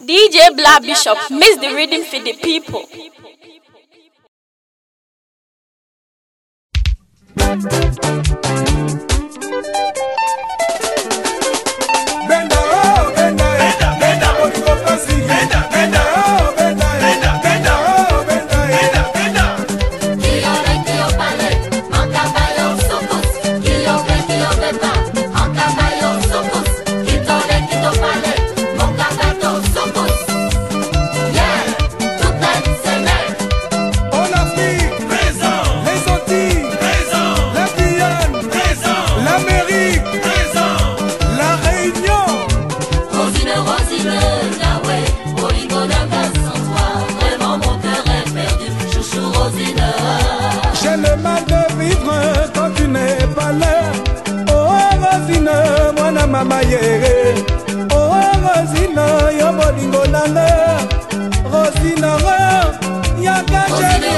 DJ Black Bishop makes the reading for the people. Thank you. mama yere o oh, rosina yo bolingo nanga rosina ro yaka jeli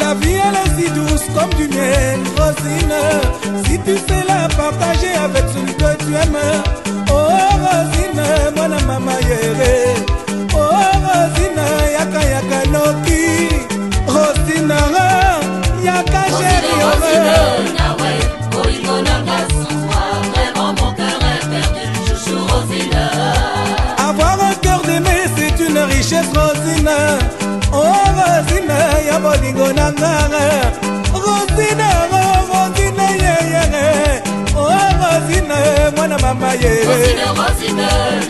La vie elle est si douce comme du miel, Rosine. Si tu sais la partager avec celui que tu aimes, oh Rosine, mon maman yéré. Oh Rosine, yaka yaka noki. Avoir un cœur d'aimer, c'est une richesse Rosine. Oh Rosine, ya bolingo na ngare. Rosine, oh Rosine, yeah, yeah, yeah. Oh Rosine, mwana mama ye. Rosine, Rosine.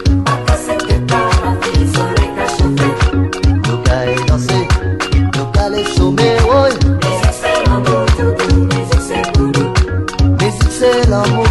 la.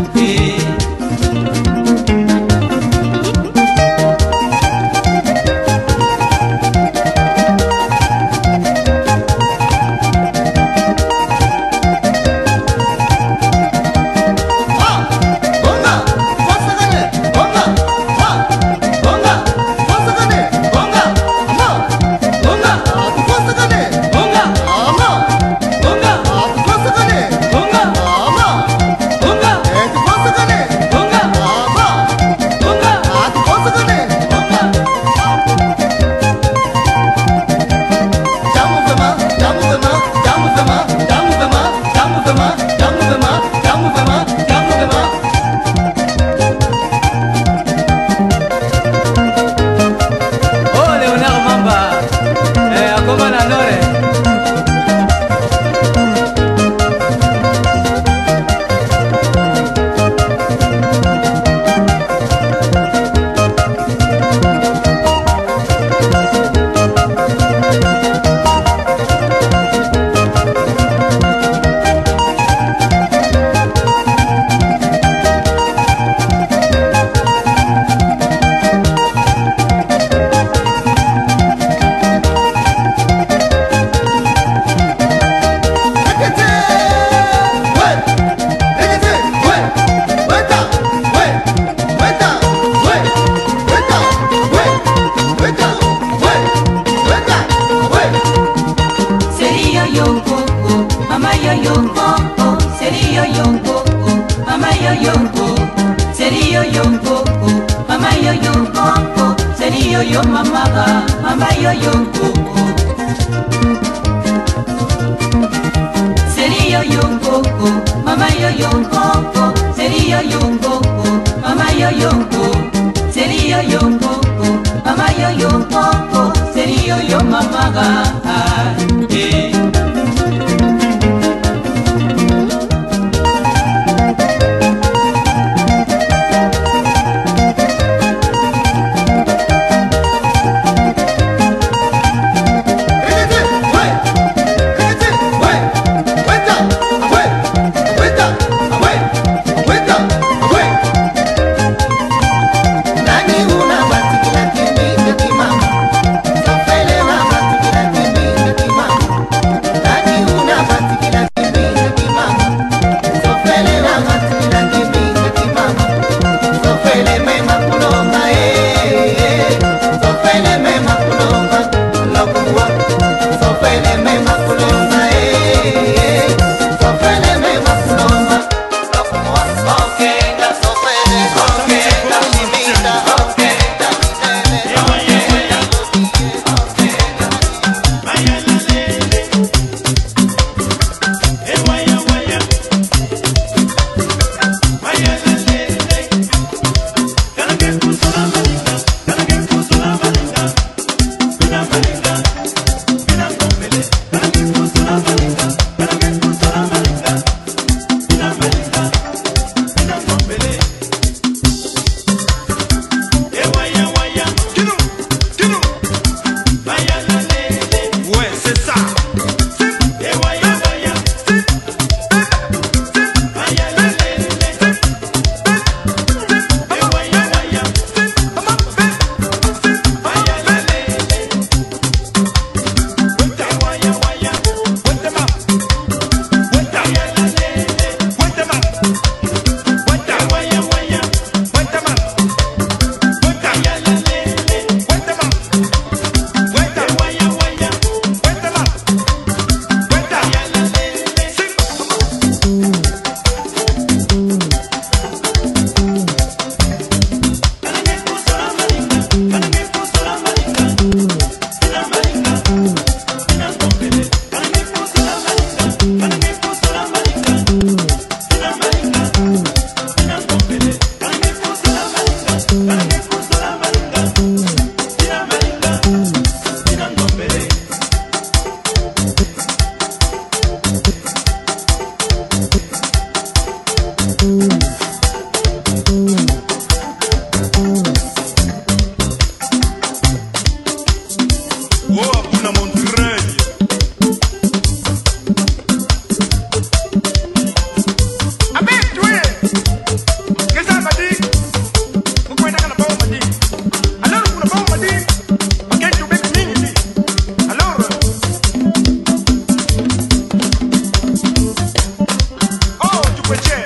with Jay.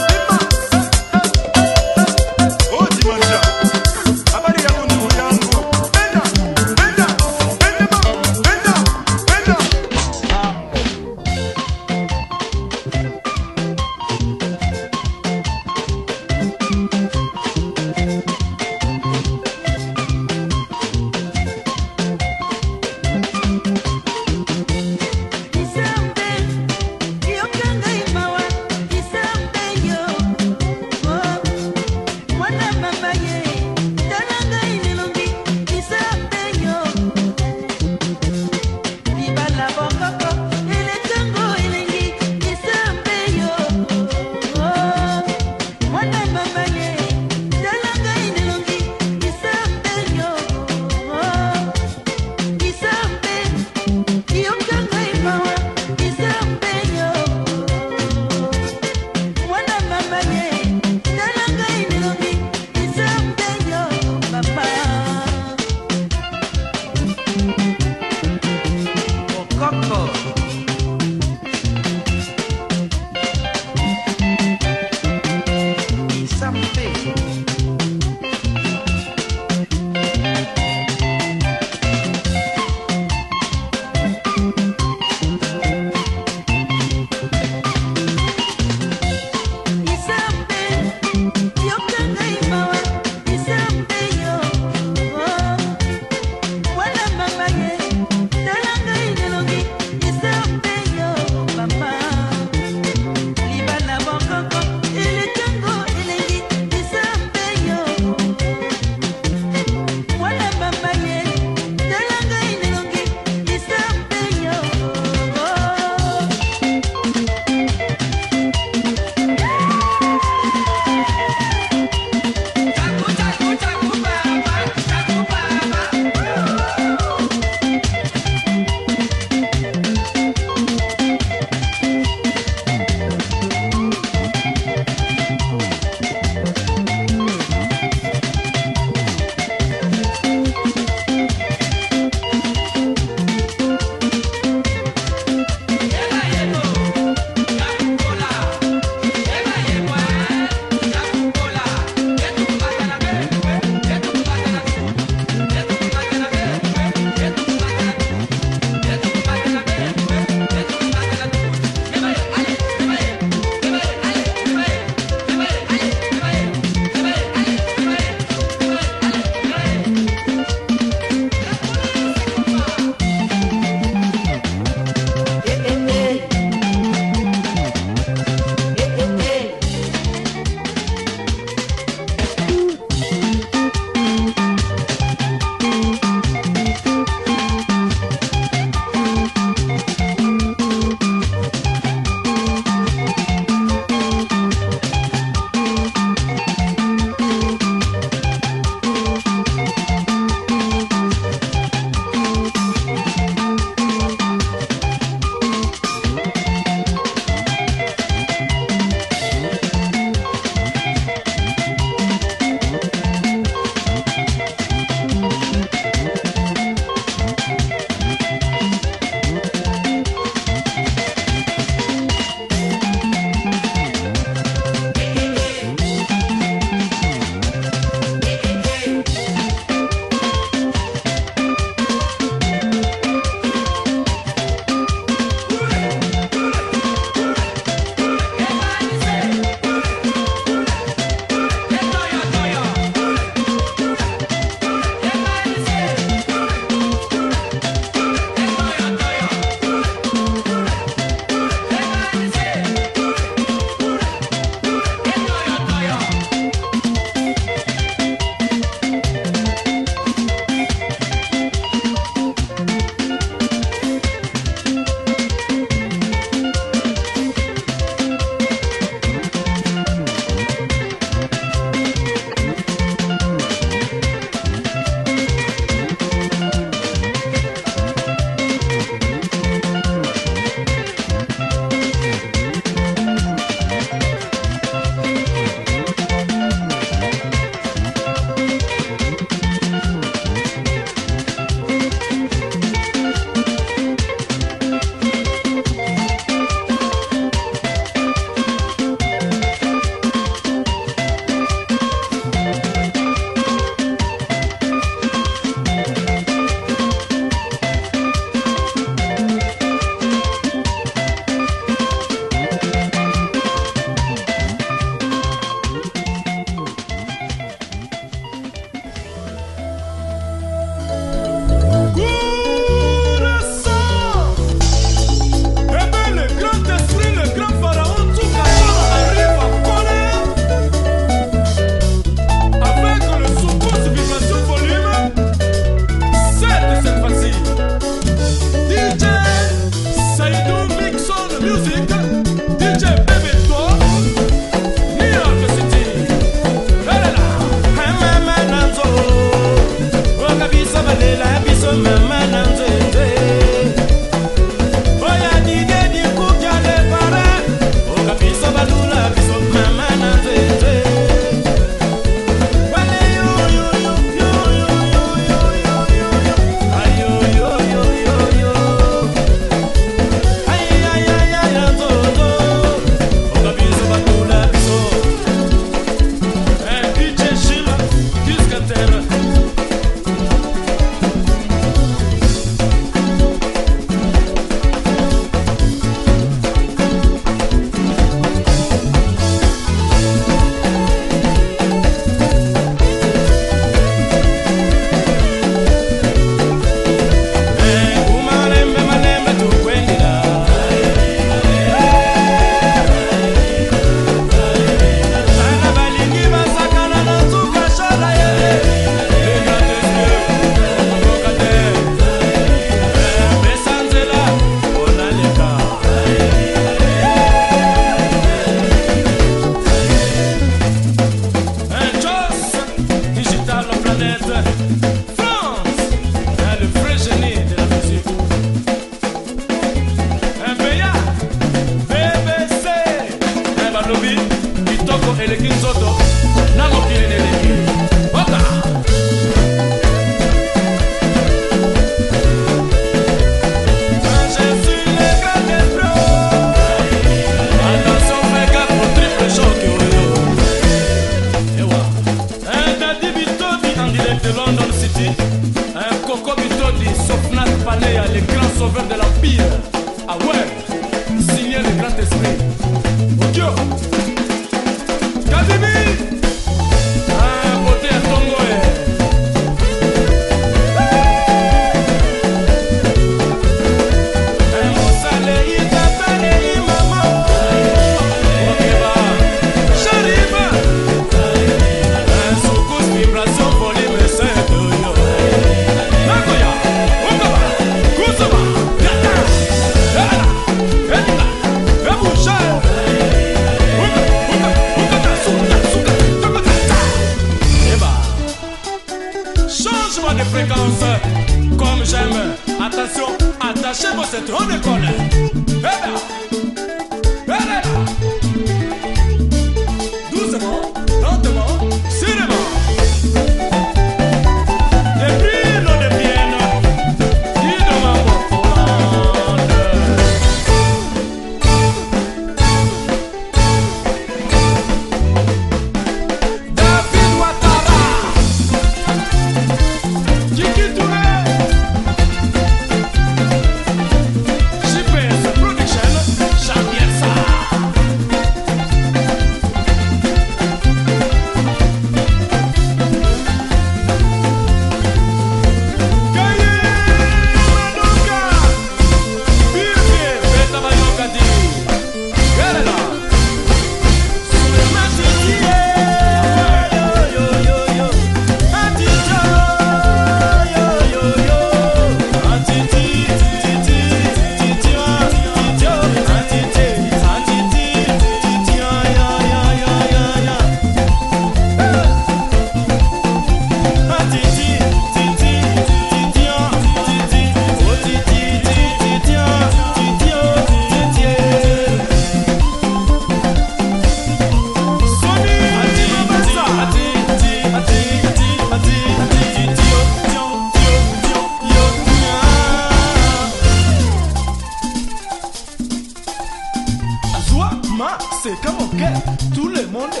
cómo que tú le moles.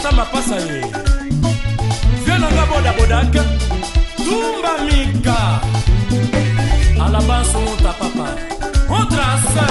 ata mapasa ye vie nanga bodabodak tumba mika alabansunta papa otrase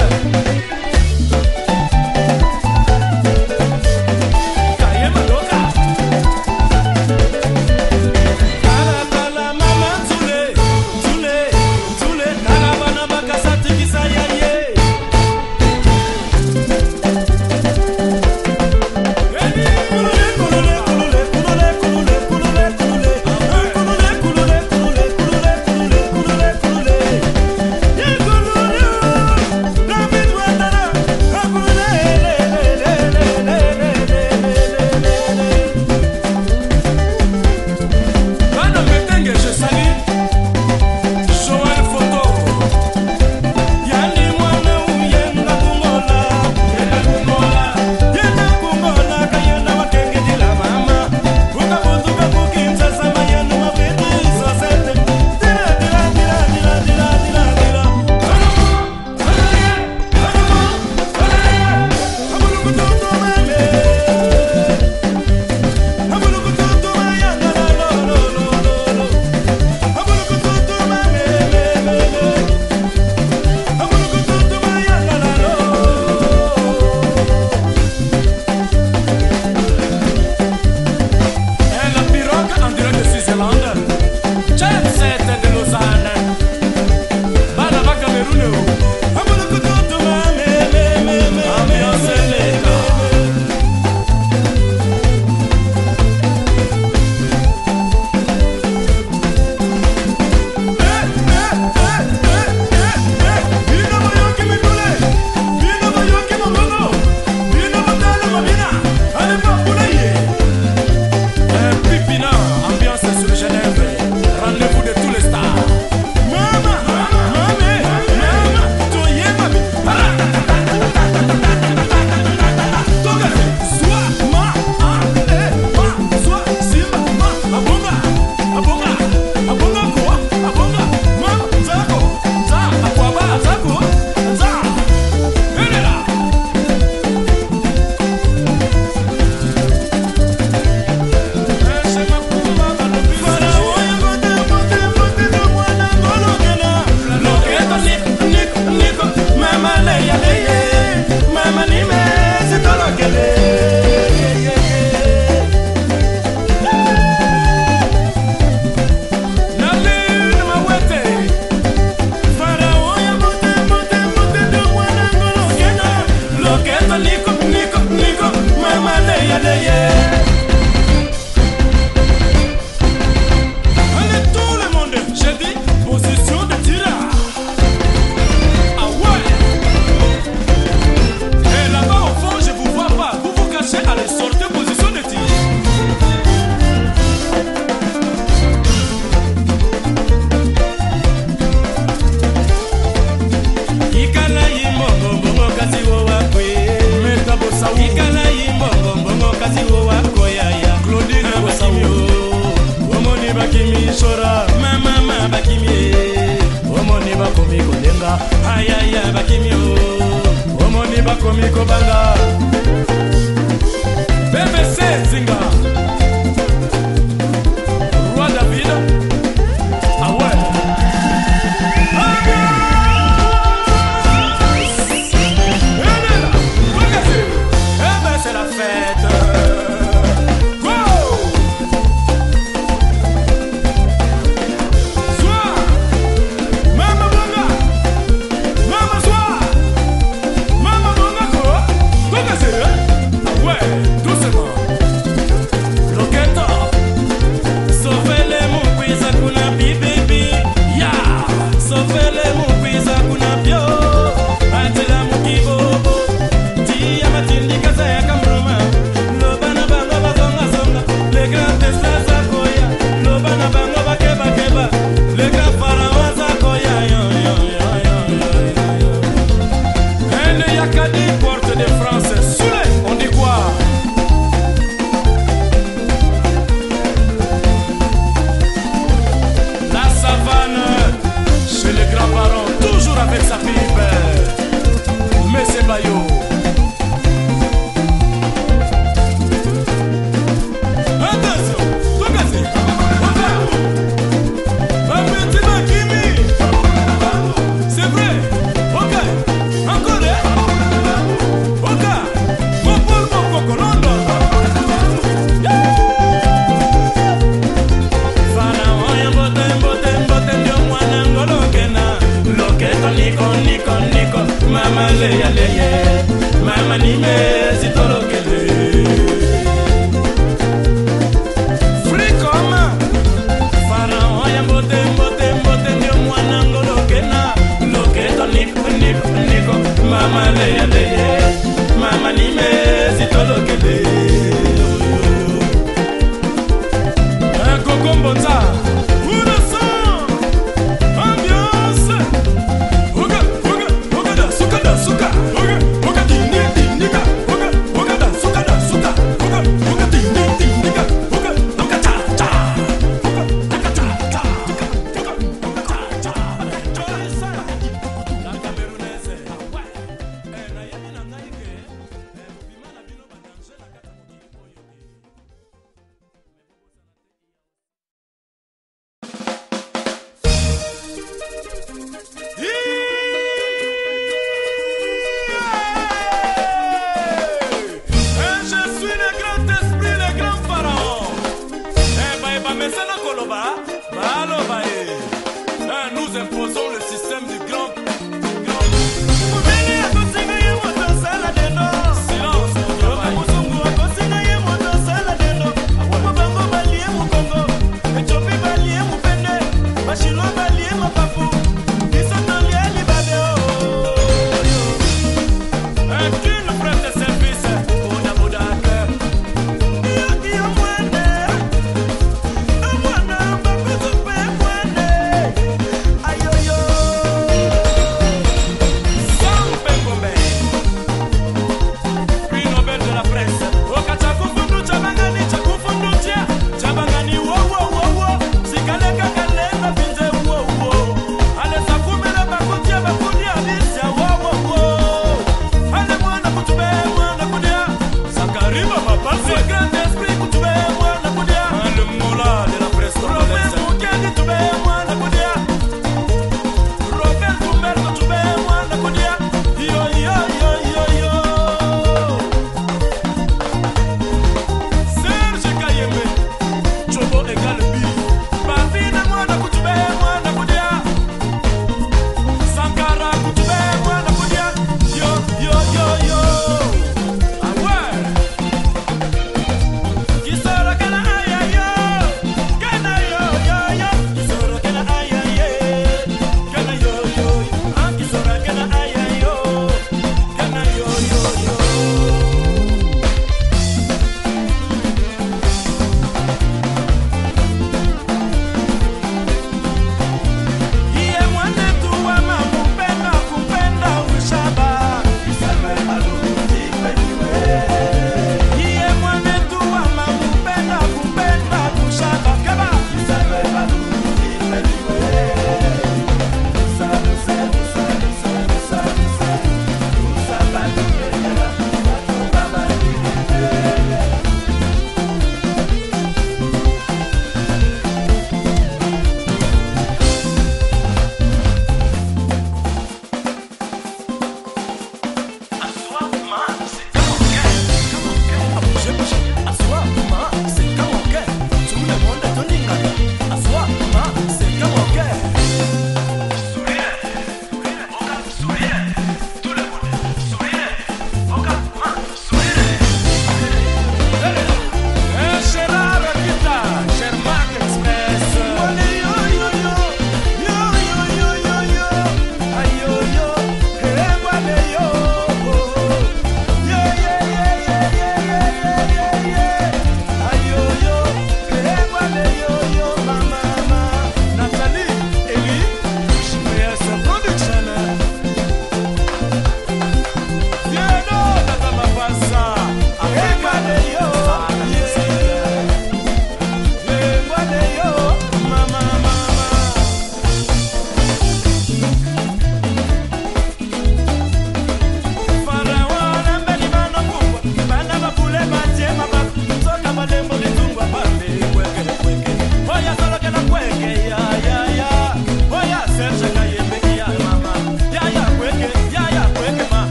day.